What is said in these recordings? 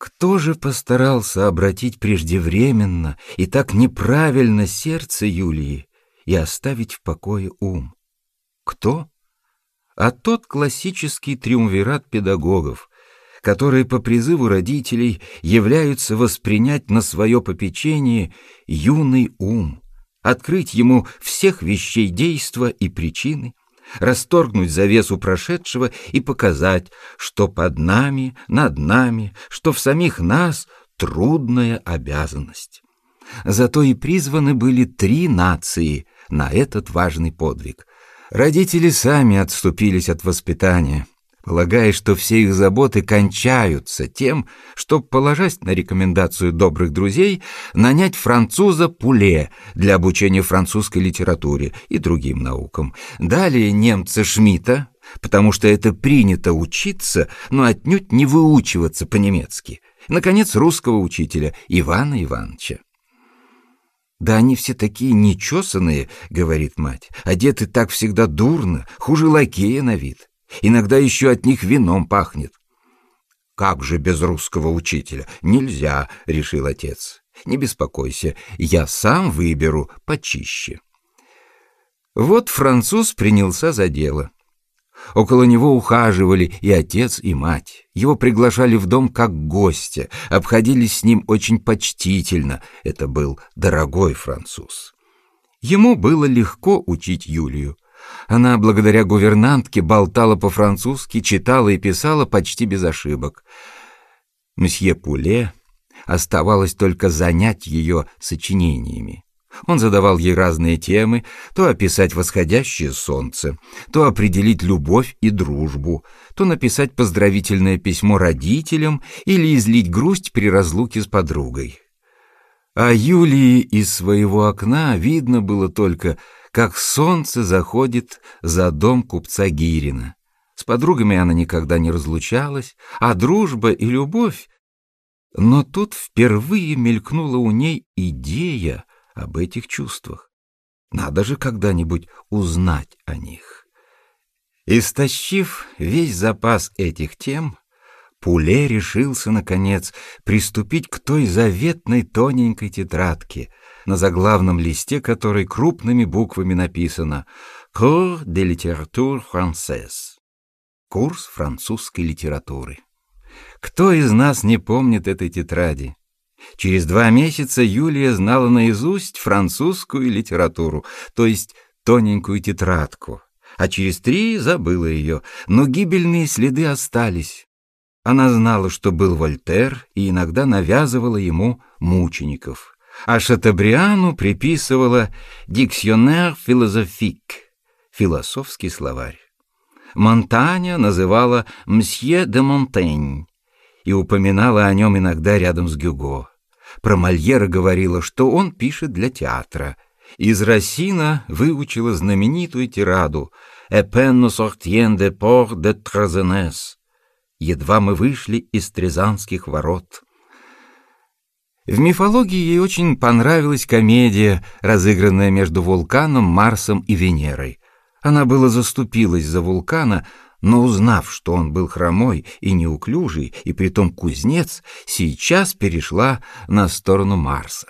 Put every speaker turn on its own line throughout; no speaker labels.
Кто же постарался обратить преждевременно и так неправильно сердце Юлии и оставить в покое ум? Кто? А тот классический триумвират педагогов, которые по призыву родителей являются воспринять на свое попечение юный ум, открыть ему всех вещей действа и причины, расторгнуть завесу прошедшего и показать, что под нами, над нами, что в самих нас трудная обязанность. Зато и призваны были три нации на этот важный подвиг. Родители сами отступились от воспитания, полагая, что все их заботы кончаются тем, чтобы, положась на рекомендацию добрых друзей, нанять француза Пуле для обучения французской литературе и другим наукам. Далее немца Шмидта, потому что это принято учиться, но отнюдь не выучиваться по-немецки. Наконец, русского учителя Ивана Ивановича. «Да они все такие нечесанные», — говорит мать, — «одеты так всегда дурно, хуже лакея на вид». Иногда еще от них вином пахнет. «Как же без русского учителя? Нельзя», — решил отец. «Не беспокойся, я сам выберу почище». Вот француз принялся за дело. Около него ухаживали и отец, и мать. Его приглашали в дом как гостя, обходились с ним очень почтительно. Это был дорогой француз. Ему было легко учить Юлию. Она, благодаря гувернантке, болтала по-французски, читала и писала почти без ошибок. Мсье Пуле оставалось только занять ее сочинениями. Он задавал ей разные темы, то описать восходящее солнце, то определить любовь и дружбу, то написать поздравительное письмо родителям или излить грусть при разлуке с подругой. А Юлии из своего окна видно было только, как солнце заходит за дом купца Гирина. С подругами она никогда не разлучалась, а дружба и любовь... Но тут впервые мелькнула у ней идея об этих чувствах. Надо же когда-нибудь узнать о них. Истощив весь запас этих тем, Пуле решился, наконец, приступить к той заветной тоненькой тетрадке — на заглавном листе которой крупными буквами написано «Cours de littérature française» — курс французской литературы. Кто из нас не помнит этой тетради? Через два месяца Юлия знала наизусть французскую литературу, то есть тоненькую тетрадку, а через три забыла ее, но гибельные следы остались. Она знала, что был Вольтер, и иногда навязывала ему мучеников а Шатабриану приписывала «диксионер философик» — философский словарь. Монтаня называла «мсье де Монтень» и упоминала о нем иногда рядом с Гюго. Про Мольера говорила, что он пишет для театра. Из Рассина выучила знаменитую тираду «Эпен сортьен де пор де Тразенес» «Едва мы вышли из Трезанских ворот». В мифологии ей очень понравилась комедия, разыгранная между вулканом, Марсом и Венерой. Она было заступилась за вулкана, но узнав, что он был хромой и неуклюжий, и притом кузнец, сейчас перешла на сторону Марса.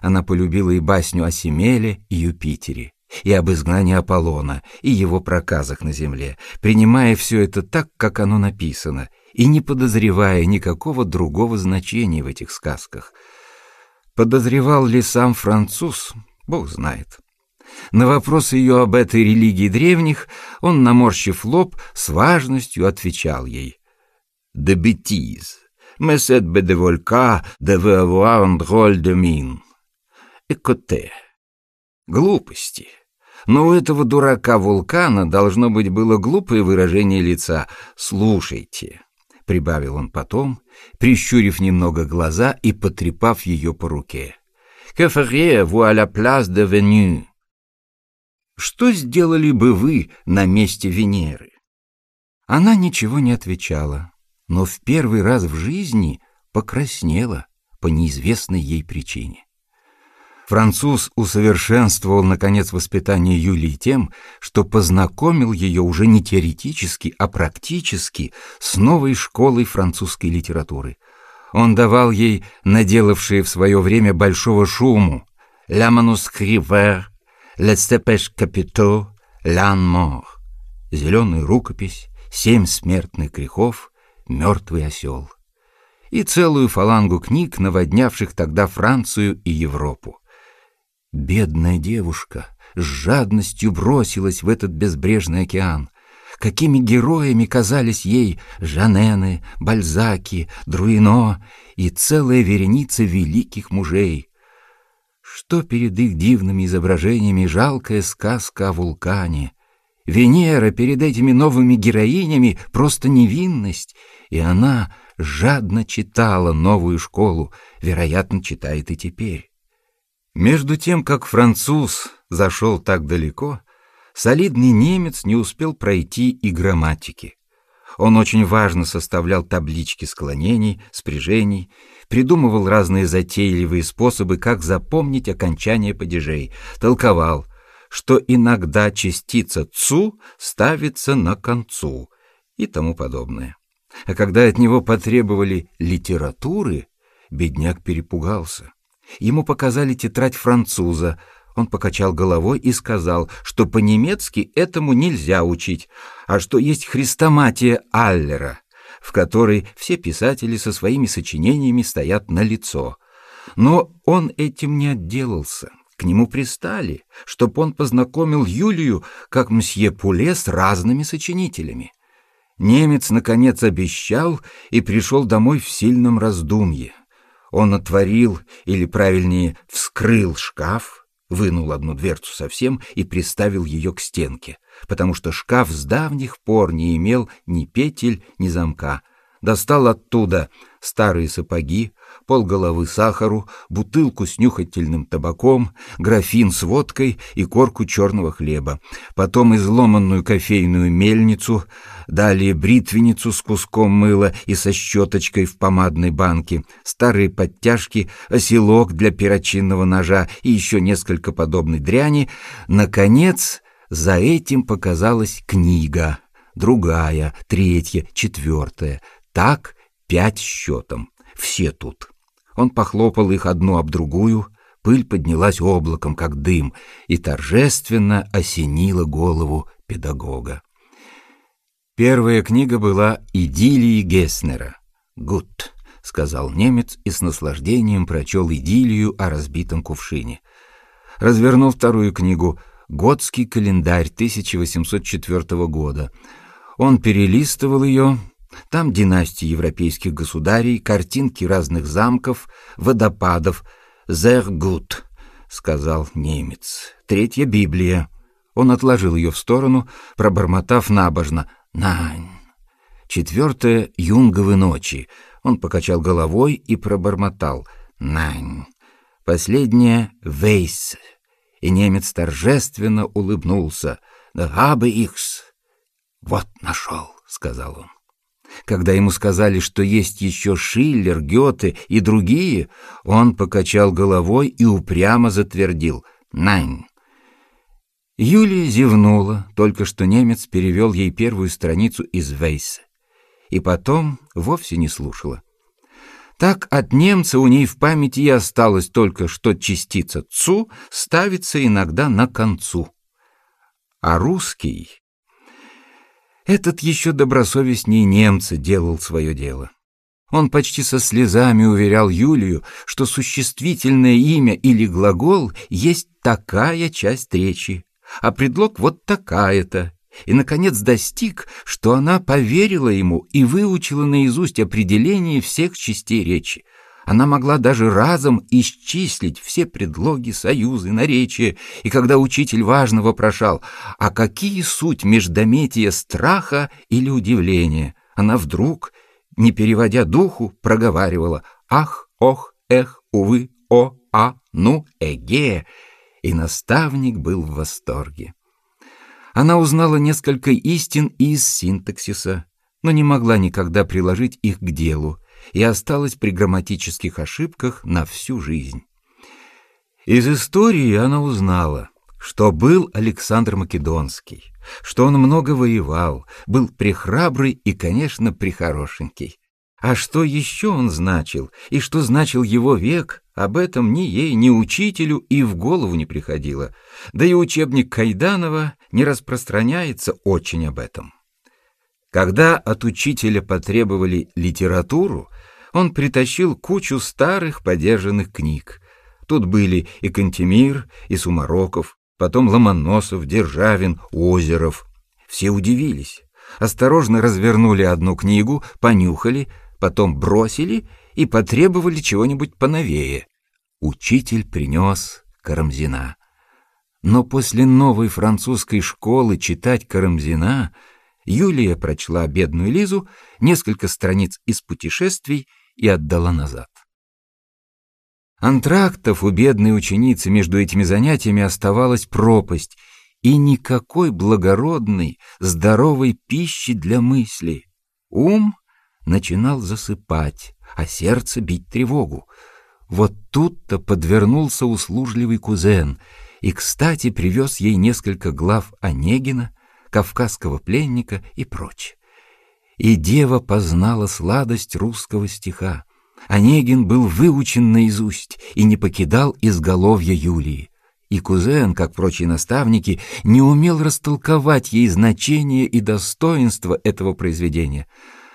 Она полюбила и басню о Семеле и Юпитере, и об изгнании Аполлона, и его проказах на земле, принимая все это так, как оно написано — и не подозревая никакого другого значения в этих сказках. Подозревал ли сам француз, бог знает. На вопрос ее об этой религии древних он, наморщив лоб, с важностью отвечал ей. «De bêtise, mais cette de volca devait avoir un drôle de mine. Écoutez». Глупости. Но у этого дурака вулкана должно быть было глупое выражение лица. «Слушайте» прибавил он потом, прищурив немного глаза и потрепав ее по руке. «Que feriez-vous à la place de Vénus?» «Что сделали бы вы на месте Венеры?» Она ничего не отвечала, но в первый раз в жизни покраснела по неизвестной ей причине. Француз усовершенствовал, наконец, воспитание Юлии тем, что познакомил ее уже не теоретически, а практически с новой школой французской литературы. Он давал ей наделавшие в свое время большого шуму «La manuscriver», «Le stepèche capito», «L'an mort», «Зеленая рукопись», «Семь смертных грехов», «Мертвый осел» и целую фалангу книг, наводнявших тогда Францию и Европу. Бедная девушка с жадностью бросилась в этот безбрежный океан. Какими героями казались ей Жанены, Бальзаки, Друино и целая вереница великих мужей. Что перед их дивными изображениями жалкая сказка о вулкане. Венера перед этими новыми героинями просто невинность, и она жадно читала новую школу, вероятно, читает и теперь. Между тем, как француз зашел так далеко, солидный немец не успел пройти и грамматики. Он очень важно составлял таблички склонений, спряжений, придумывал разные затейливые способы, как запомнить окончание падежей, толковал, что иногда частица «цу» ставится на концу и тому подобное. А когда от него потребовали литературы, бедняк перепугался. Ему показали тетрадь француза. Он покачал головой и сказал, что по-немецки этому нельзя учить, а что есть хрестоматия Аллера, в которой все писатели со своими сочинениями стоят на лицо. Но он этим не отделался. К нему пристали, чтоб он познакомил Юлию, как мсье Пуле, с разными сочинителями. Немец, наконец, обещал и пришел домой в сильном раздумье. Он отворил, или, правильнее, вскрыл шкаф, вынул одну дверцу совсем и приставил ее к стенке, потому что шкаф с давних пор не имел ни петель, ни замка. Достал оттуда старые сапоги, полголовы сахару, бутылку с нюхательным табаком, графин с водкой и корку черного хлеба, потом изломанную кофейную мельницу, далее бритвенницу с куском мыла и со щеточкой в помадной банке, старые подтяжки, оселок для перочинного ножа и еще несколько подобной дряни. Наконец, за этим показалась книга, другая, третья, четвертая. Так пять счетом. Все тут. Он похлопал их одну об другую, пыль поднялась облаком, как дым, и торжественно осенила голову педагога. Первая книга была «Идиллии Геснера». «Гуд», — сказал немец и с наслаждением прочел идиллию о разбитом кувшине. Развернул вторую книгу «Готский календарь 1804 года». Он перелистывал ее, там династии европейских государей, картинки разных замков, водопадов. «Зергут», — сказал немец. «Третья Библия». Он отложил ее в сторону, пробормотав набожно «Нань». Четвертое — «Юнговы ночи». Он покачал головой и пробормотал «Нань». Последнее — «Вейс». И немец торжественно улыбнулся. «Да бы ихс». «Вот нашел», — сказал он. Когда ему сказали, что есть еще Шиллер, Гёте и другие, он покачал головой и упрямо затвердил «Найн». Юлия зевнула, только что немец перевел ей первую страницу из Вейса. И потом вовсе не слушала. Так от немца у ней в памяти и осталось только, что частица «цу» ставится иногда на концу. А русский этот еще добросовестнее немца делал свое дело. Он почти со слезами уверял Юлию, что существительное имя или глагол есть такая часть речи, а предлог вот такая-то, и, наконец, достиг, что она поверила ему и выучила наизусть определение всех частей речи, она могла даже разом исчислить все предлоги, союзы, наречия, и когда учитель важно вопрошал, а какие суть междометия страха или удивления, она вдруг, не переводя духу, проговаривала «ах, ох, эх, увы, о, а, ну, эге», и наставник был в восторге. Она узнала несколько истин из синтаксиса, но не могла никогда приложить их к делу, и осталась при грамматических ошибках на всю жизнь. Из истории она узнала, что был Александр Македонский, что он много воевал, был прихрабрый и, конечно, прихорошенький. А что еще он значил, и что значил его век, об этом ни ей, ни учителю и в голову не приходило. Да и учебник Кайданова не распространяется очень об этом. Когда от учителя потребовали литературу, он притащил кучу старых подержанных книг. Тут были и Кантемир, и Сумароков, потом Ломоносов, Державин, Озеров. Все удивились. Осторожно развернули одну книгу, понюхали, потом бросили и потребовали чего-нибудь поновее. Учитель принес Карамзина. Но после новой французской школы читать Карамзина Юлия прочла бедную Лизу несколько страниц из путешествий и отдала назад. Антрактов у бедной ученицы между этими занятиями оставалась пропасть и никакой благородной, здоровой пищи для мысли. Ум начинал засыпать, а сердце бить тревогу. Вот тут-то подвернулся услужливый кузен и, кстати, привез ей несколько глав Онегина, кавказского пленника и прочее. И дева познала сладость русского стиха. Онегин был выучен наизусть и не покидал изголовья Юлии. И кузен, как прочие наставники, не умел растолковать ей значение и достоинство этого произведения.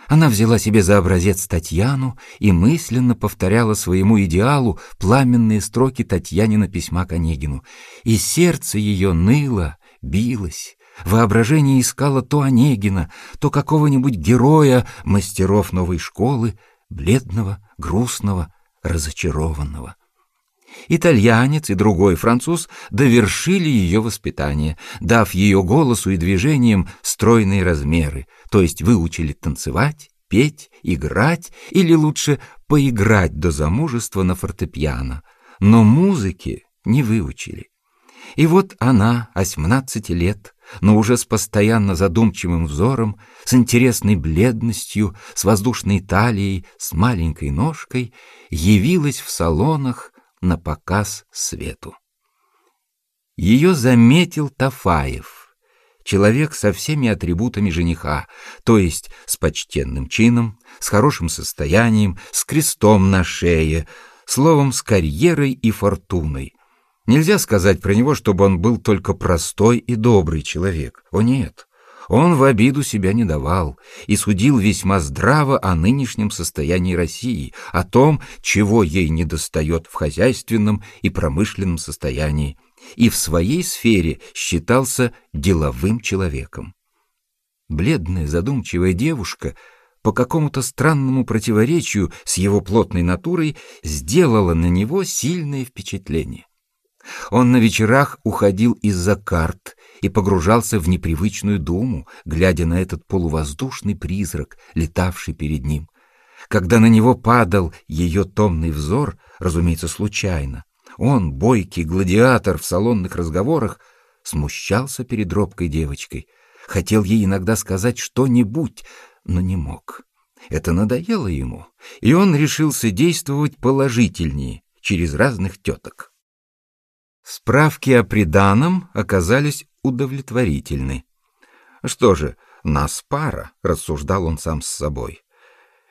Она взяла себе за образец Татьяну и мысленно повторяла своему идеалу пламенные строки Татьянина письма к Онегину. И сердце ее ныло, билось, Воображение искало то Онегина, то какого-нибудь героя мастеров новой школы, бледного, грустного, разочарованного. Итальянец и другой француз довершили ее воспитание, дав ее голосу и движениям стройные размеры, то есть выучили танцевать, петь, играть или лучше поиграть до замужества на фортепиано, но музыки не выучили. И вот она, 18 лет, но уже с постоянно задумчивым взором, с интересной бледностью, с воздушной талией, с маленькой ножкой, явилась в салонах на показ свету. Ее заметил Тафаев, человек со всеми атрибутами жениха, то есть с почтенным чином, с хорошим состоянием, с крестом на шее, словом, с карьерой и фортуной, Нельзя сказать про него, чтобы он был только простой и добрый человек. О нет, он в обиду себя не давал и судил весьма здраво о нынешнем состоянии России, о том, чего ей недостает в хозяйственном и промышленном состоянии, и в своей сфере считался деловым человеком. Бледная задумчивая девушка по какому-то странному противоречию с его плотной натурой сделала на него сильное впечатление. Он на вечерах уходил из-за карт и погружался в непривычную думу, глядя на этот полувоздушный призрак, летавший перед ним. Когда на него падал ее томный взор, разумеется, случайно, он, бойкий гладиатор в салонных разговорах, смущался перед робкой девочкой, хотел ей иногда сказать что-нибудь, но не мог. Это надоело ему, и он решился действовать положительнее, через разных теток. Справки о приданом оказались удовлетворительны. Что же, нас пара, рассуждал он сам с собой.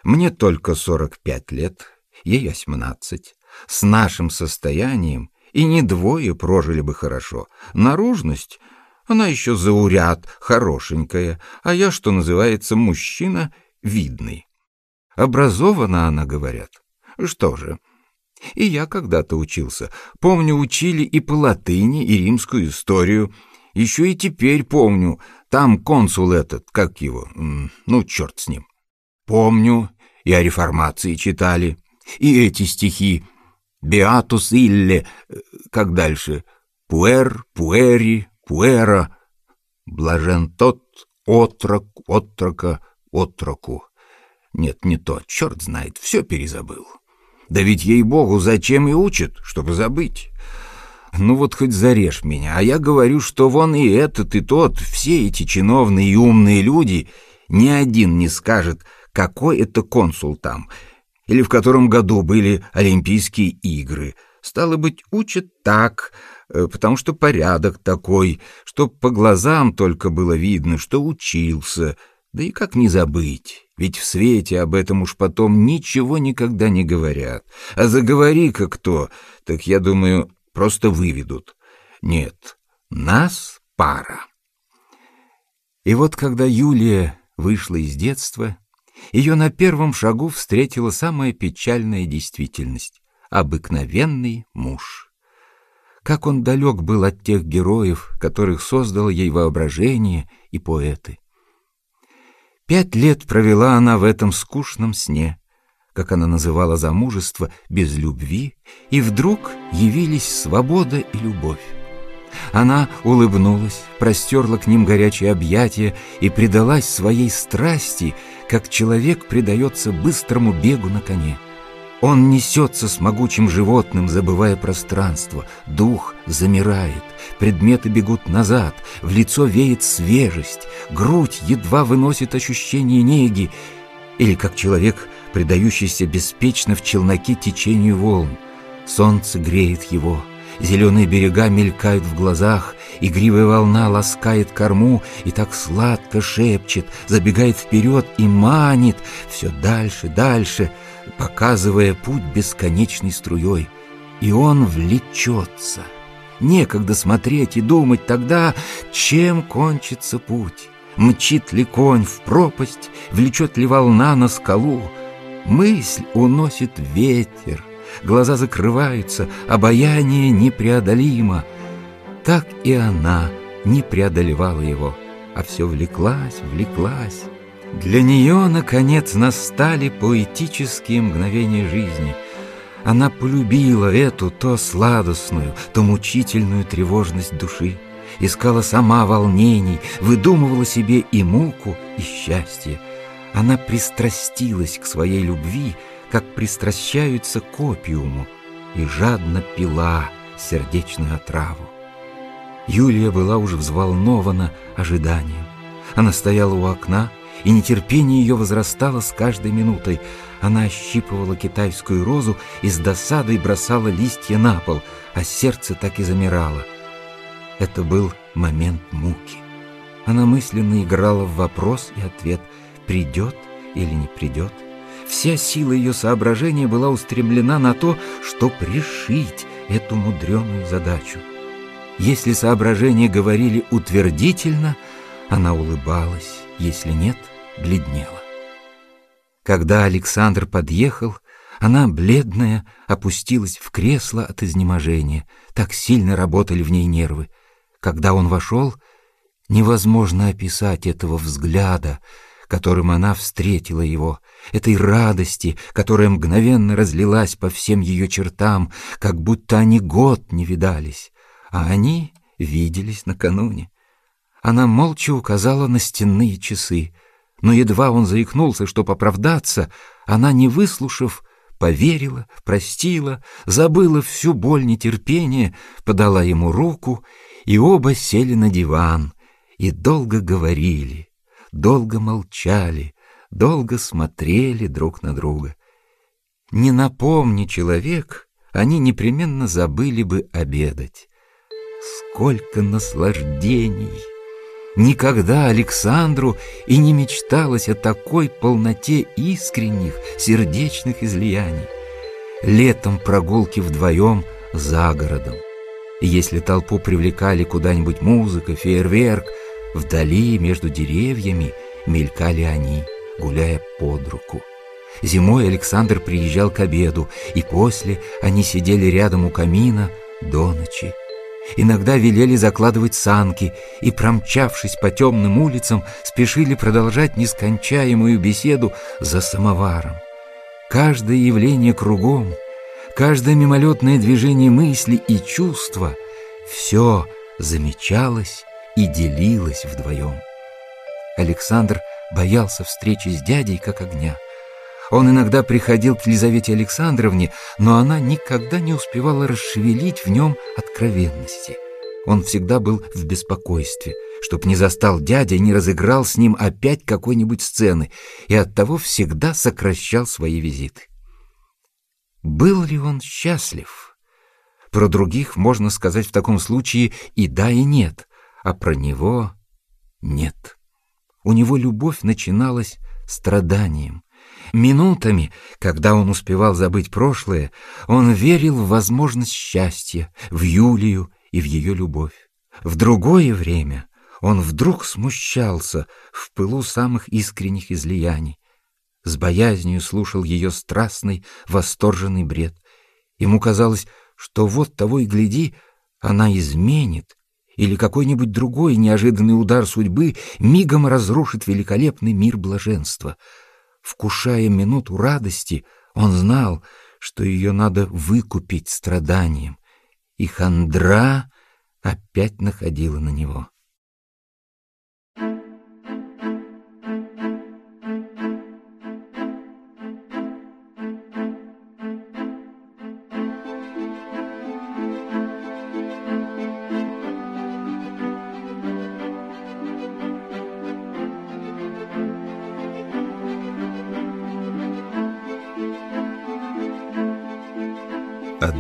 Мне только сорок пять лет, ей восемнадцать. С нашим состоянием и не двое прожили бы хорошо. Наружность, она еще зауряд, хорошенькая, а я, что называется, мужчина видный. Образована она, говорят. Что же, и я когда-то учился. Помню, учили и по латыни, и римскую историю. Еще и теперь помню. Там консул этот, как его, ну, черт с ним. Помню, и о реформации читали, и эти стихи. Беатус илле, как дальше? Пуэр, пуэри, пуэра. Блажен тот, отрок, отрока, отроку. Нет, не то, черт знает, все перезабыл. Да ведь, ей-богу, зачем и учат, чтобы забыть? Ну вот хоть зарежь меня, а я говорю, что вон и этот, и тот, все эти чиновные и умные люди, ни один не скажет, какой это консул там, или в котором году были Олимпийские игры. Стало быть, учат так, э, потому что порядок такой, чтоб по глазам только было видно, что учился, Да и как не забыть? Ведь в свете об этом уж потом ничего никогда не говорят. А заговори-ка кто, так, я думаю, просто выведут. Нет, нас пара. И вот когда Юлия вышла из детства, ее на первом шагу встретила самая печальная действительность — обыкновенный муж. Как он далек был от тех героев, которых создало ей воображение и поэты. Пять лет провела она в этом скучном сне, как она называла замужество, без любви, и вдруг явились свобода и любовь. Она улыбнулась, простерла к ним горячие объятия и предалась своей страсти, как человек предается быстрому бегу на коне. Он несется с могучим животным, забывая пространство. Дух замирает, предметы бегут назад, в лицо веет свежесть, грудь едва выносит ощущение неги, или как человек, предающийся беспечно в челноке течению волн. Солнце греет его, зеленые берега мелькают в глазах, игривая волна ласкает корму и так сладко шепчет, забегает вперед и манит все дальше, дальше — показывая путь бесконечной струей. И он влечется. Некогда смотреть и думать тогда, чем кончится путь. Мчит ли конь в пропасть, влечет ли волна на скалу. Мысль уносит ветер, глаза закрываются, обаяние непреодолимо. Так и она не преодолевала его, а все влеклась, влеклась. Для нее, наконец, настали поэтические мгновения жизни. Она полюбила эту то сладостную, то мучительную тревожность души, искала сама волнений, выдумывала себе и муку, и счастье. Она пристрастилась к своей любви, как пристращаются к опиуму, и жадно пила сердечную отраву. Юлия была уже взволнована ожиданием. Она стояла у окна, и нетерпение ее возрастало с каждой минутой. Она ощипывала китайскую розу и с досадой бросала листья на пол, а сердце так и замирало. Это был момент муки. Она мысленно играла в вопрос и ответ, придет или не придет. Вся сила ее соображения была устремлена на то, чтобы решить эту мудреную задачу. Если соображения говорили утвердительно, она улыбалась, если нет — бледнела. Когда Александр подъехал, она, бледная, опустилась в кресло от изнеможения. Так сильно работали в ней нервы. Когда он вошел, невозможно описать этого взгляда, которым она встретила его, этой радости, которая мгновенно разлилась по всем ее чертам, как будто они год не видались, а они виделись накануне. Она молча указала на стенные часы — но едва он заикнулся, чтоб оправдаться, она, не выслушав, поверила, простила, забыла всю боль нетерпения, подала ему руку, и оба сели на диван и долго говорили, долго молчали, долго смотрели друг на друга. Не напомни человек, они непременно забыли бы обедать. Сколько наслаждений! Никогда Александру и не мечталось о такой полноте искренних, сердечных излияний. Летом прогулки вдвоем за городом. Если толпу привлекали куда-нибудь музыка, фейерверк, вдали между деревьями мелькали они, гуляя под руку. Зимой Александр приезжал к обеду, и после они сидели рядом у камина до ночи. Иногда велели закладывать санки и, промчавшись по темным улицам, спешили продолжать нескончаемую беседу за самоваром. Каждое явление кругом, каждое мимолетное движение мысли и чувства — все замечалось и делилось вдвоем. Александр боялся встречи с дядей как огня. Он иногда приходил к Елизавете Александровне, но она никогда не успевала расшевелить в нем откровенности. Он всегда был в беспокойстве, чтоб не застал дядя и не разыграл с ним опять какой-нибудь сцены, и оттого всегда сокращал свои визиты. Был ли он счастлив? Про других можно сказать в таком случае и да, и нет, а про него нет. У него любовь начиналась страданием. Минутами, когда он успевал забыть прошлое, он верил в возможность счастья, в Юлию и в ее любовь. В другое время он вдруг смущался в пылу самых искренних излияний, с боязнью слушал ее страстный, восторженный бред. Ему казалось, что вот того и гляди, она изменит, или какой-нибудь другой неожиданный удар судьбы мигом разрушит великолепный мир блаженства. Вкушая минуту радости, он знал, что ее надо выкупить страданием, и хандра опять находила на него.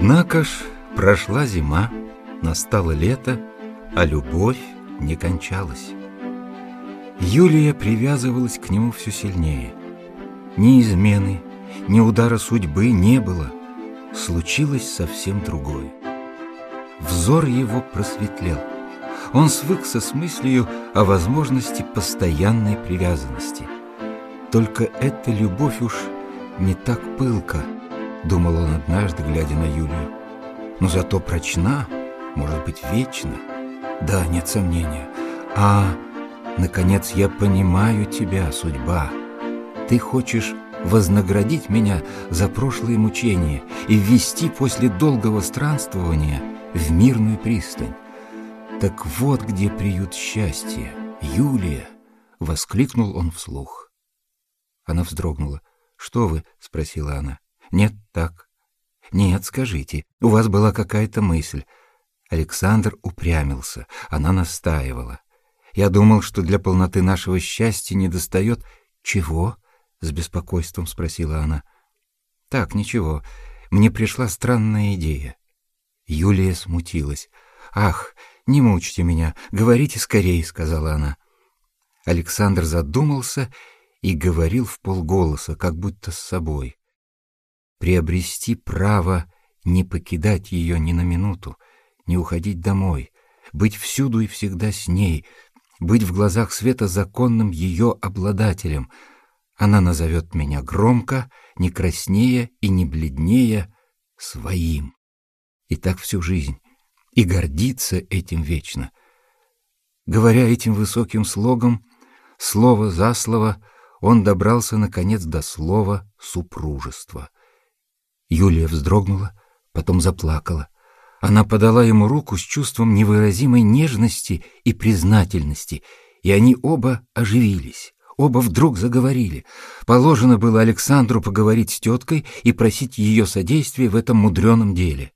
Однако ж прошла зима, настало лето, а любовь не кончалась. Юлия привязывалась к нему все сильнее. Ни измены, ни удара судьбы не было. Случилось совсем другое. Взор его просветлел. Он свыкся с мыслью о возможности постоянной привязанности. Только эта любовь уж не так пылка — думал он однажды, глядя на Юлию. Но зато прочна, может быть, вечна. Да, нет сомнения. А, наконец, я понимаю тебя, судьба. Ты хочешь вознаградить меня за прошлые мучения и ввести после долгого странствования в мирную пристань. Так вот где приют счастья, Юлия, — воскликнул он вслух. Она вздрогнула. «Что вы?» — спросила она. Нет, так. Нет, скажите, у вас была какая-то мысль. Александр упрямился, она настаивала. Я думал, что для полноты нашего счастья недостает... Чего? С беспокойством спросила она. Так, ничего. Мне пришла странная идея. Юлия смутилась. Ах, не мучьте меня, говорите скорее, сказала она. Александр задумался и говорил в полголоса, как будто с собой приобрести право не покидать ее ни на минуту, не уходить домой, быть всюду и всегда с ней, быть в глазах света законным ее обладателем. Она назовет меня громко, не краснее и не бледнее, своим. И так всю жизнь, и гордиться этим вечно. Говоря этим высоким слогом, слово за слово, он добрался, наконец, до слова «супружество». Юлия вздрогнула, потом заплакала. Она подала ему руку с чувством невыразимой нежности и признательности, и они оба оживились. Оба вдруг заговорили. Положено было Александру поговорить с теткой и просить ее содействия в этом мудреном деле.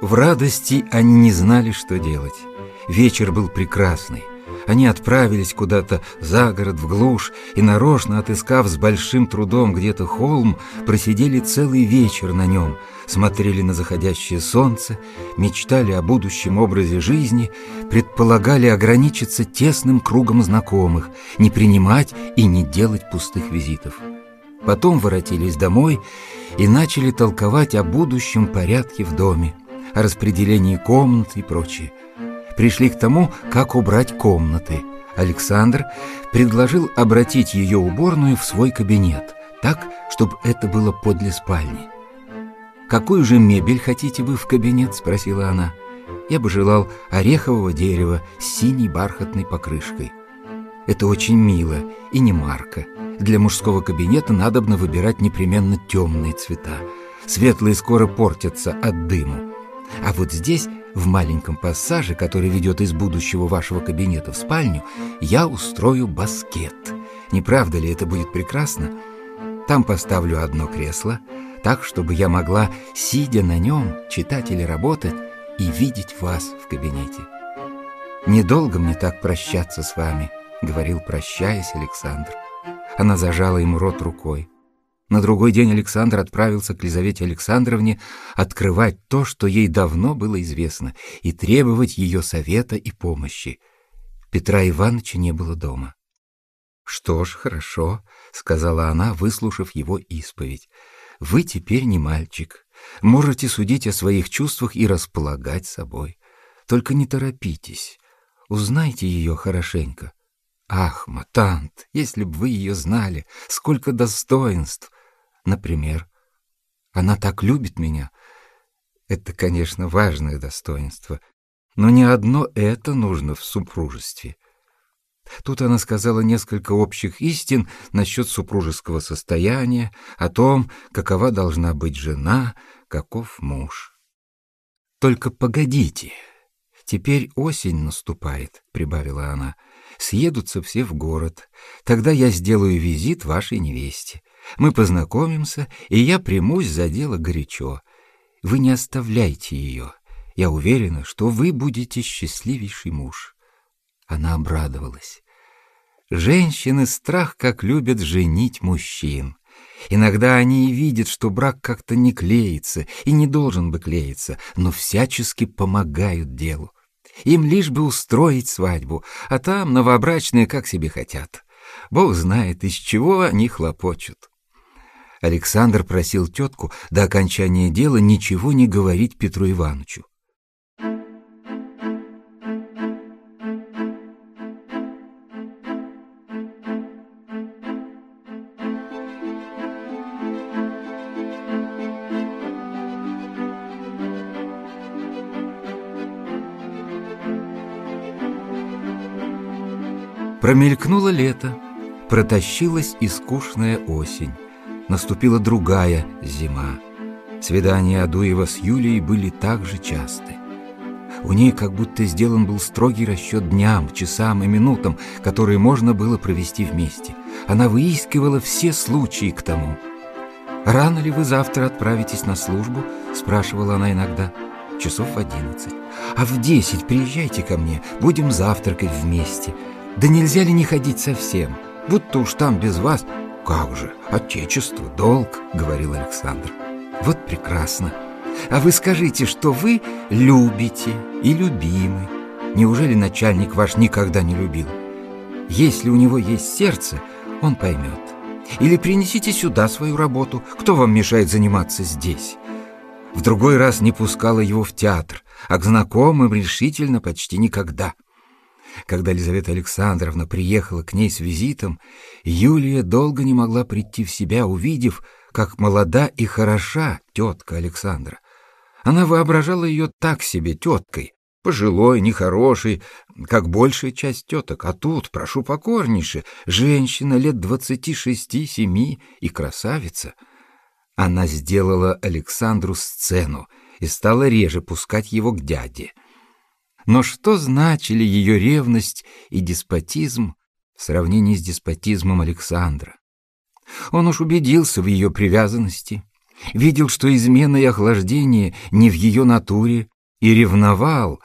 В радости они не знали, что делать. Вечер был прекрасный. Они отправились куда-то за город, в глушь, и, нарочно отыскав с большим трудом где-то холм, просидели целый вечер на нем, смотрели на заходящее солнце, мечтали о будущем образе жизни, предполагали ограничиться тесным кругом знакомых, не принимать и не делать пустых визитов. Потом воротились домой и начали толковать о будущем порядке в доме, о распределении комнат и прочее пришли к тому, как убрать комнаты. Александр предложил обратить ее уборную в свой кабинет, так, чтобы это было подле спальни. «Какую же мебель хотите вы в кабинет?» — спросила она. «Я бы желал орехового дерева с синей бархатной покрышкой». «Это очень мило и не марка. Для мужского кабинета надобно выбирать непременно темные цвета. Светлые скоро портятся от дыму. А вот здесь в маленьком пассаже, который ведет из будущего вашего кабинета в спальню, я устрою баскет. Не правда ли это будет прекрасно? Там поставлю одно кресло, так, чтобы я могла, сидя на нем, читать или работать и видеть вас в кабинете. «Недолго мне так прощаться с вами», — говорил, прощаясь Александр. Она зажала ему рот рукой. На другой день Александр отправился к Лизавете Александровне открывать то, что ей давно было известно, и требовать ее совета и помощи. Петра Ивановича не было дома. «Что ж, хорошо», — сказала она, выслушав его исповедь. «Вы теперь не мальчик. Можете судить о своих чувствах и располагать собой. Только не торопитесь. Узнайте ее хорошенько. Ах, матант, если бы вы ее знали, сколько достоинств! Например, она так любит меня. Это, конечно, важное достоинство, но не одно это нужно в супружестве. Тут она сказала несколько общих истин насчет супружеского состояния, о том, какова должна быть жена, каков муж. «Только погодите, теперь осень наступает», — прибавила она. «Съедутся все в город. Тогда я сделаю визит вашей невесте. Мы познакомимся, и я примусь за дело горячо. Вы не оставляйте ее. Я уверена, что вы будете счастливейший муж». Она обрадовалась. Женщины страх как любят женить мужчин. Иногда они и видят, что брак как-то не клеится и не должен бы клеиться, но всячески помогают делу. Им лишь бы устроить свадьбу, а там новобрачные как себе хотят. Бог знает, из чего они хлопочут. Александр просил тетку до окончания дела ничего не говорить Петру Ивановичу. Промелькнуло лето, протащилась и скучная осень. Наступила другая зима. Свидания Адуева с Юлией были так же часты. У ней как будто сделан был строгий расчет дням, часам и минутам, которые можно было провести вместе. Она выискивала все случаи к тому. «Рано ли вы завтра отправитесь на службу?» — спрашивала она иногда. «Часов в одиннадцать. А в десять приезжайте ко мне, будем завтракать вместе. Да нельзя ли не ходить совсем? Будто уж там без вас. Как же, отечество, долг, говорил Александр. Вот прекрасно. А вы скажите, что вы любите и любимы. Неужели начальник ваш никогда не любил? Если у него есть сердце, он поймет. Или принесите сюда свою работу. Кто вам мешает заниматься здесь? В другой раз не пускала его в театр, а к знакомым решительно почти никогда. Когда Елизавета Александровна приехала к ней с визитом, Юлия долго не могла прийти в себя, увидев, как молода и хороша тетка Александра. Она воображала ее так себе теткой, пожилой, нехорошей, как большая часть теток. А тут, прошу покорнейше, женщина лет двадцати шести-семи и красавица. Она сделала Александру сцену и стала реже пускать его к дяде — но что значили ее ревность и деспотизм в сравнении с деспотизмом Александра? Он уж убедился в ее привязанности, видел, что измена и охлаждение не в ее натуре, и ревновал,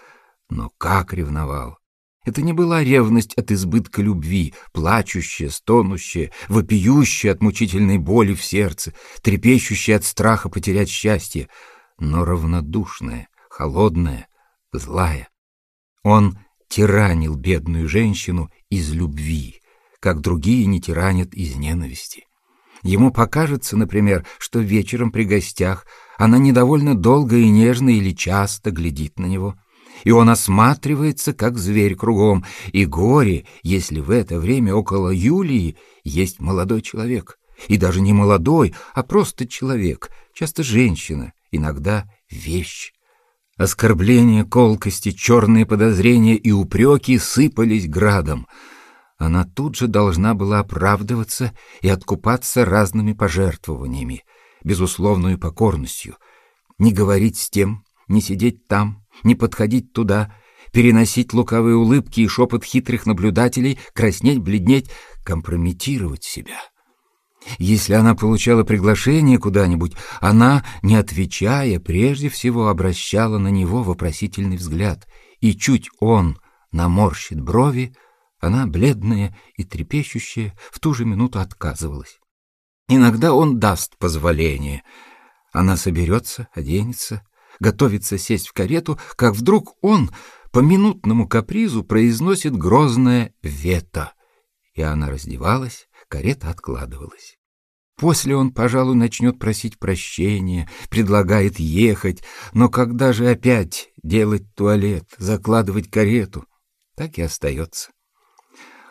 но как ревновал? Это не была ревность от избытка любви, плачущая, стонущая, вопиющая от мучительной боли в сердце, трепещущая от страха потерять счастье, но равнодушная, холодная, злая. Он тиранил бедную женщину из любви, как другие не тиранят из ненависти. Ему покажется, например, что вечером при гостях она недовольно долго и нежно или часто глядит на него, и он осматривается, как зверь кругом, и горе, если в это время около Юлии есть молодой человек, и даже не молодой, а просто человек, часто женщина, иногда вещь. Оскорбления, колкости, черные подозрения и упреки сыпались градом. Она тут же должна была оправдываться и откупаться разными пожертвованиями, безусловной покорностью, не говорить с тем, не сидеть там, не подходить туда, переносить лукавые улыбки и шепот хитрых наблюдателей, краснеть, бледнеть, компрометировать себя. Если она получала приглашение куда-нибудь, она, не отвечая, прежде всего обращала на него вопросительный взгляд, и чуть он наморщит брови, она, бледная и трепещущая, в ту же минуту отказывалась. Иногда он даст позволение. Она соберется, оденется, готовится сесть в карету, как вдруг он по минутному капризу произносит грозное «вето», и она раздевалась, карета откладывалась. После он, пожалуй, начнет просить прощения, предлагает ехать, но когда же опять делать туалет, закладывать карету, так и остается.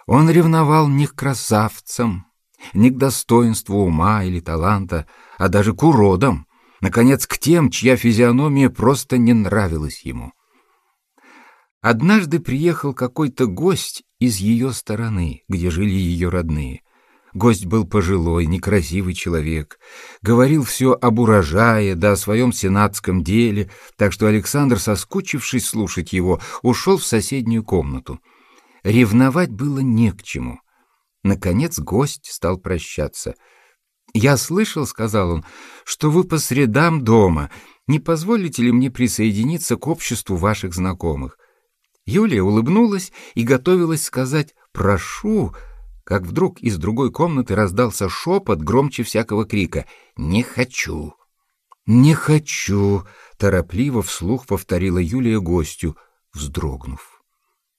Он ревновал не к красавцам, не к достоинству ума или таланта, а даже к уродам, наконец, к тем, чья физиономия просто не нравилась ему. Однажды приехал какой-то гость из ее стороны, где жили ее родные. Гость был пожилой, некрасивый человек, говорил все об урожае, да о своем сенатском деле, так что Александр, соскучившись слушать его, ушел в соседнюю комнату. Ревновать было не к чему. Наконец гость стал прощаться. «Я слышал, — сказал он, — что вы по средам дома. Не позволите ли мне присоединиться к обществу ваших знакомых?» Юлия улыбнулась и готовилась сказать «прошу», как вдруг из другой комнаты раздался шепот громче всякого крика «Не хочу!» «Не хочу!» — торопливо вслух повторила Юлия гостю, вздрогнув.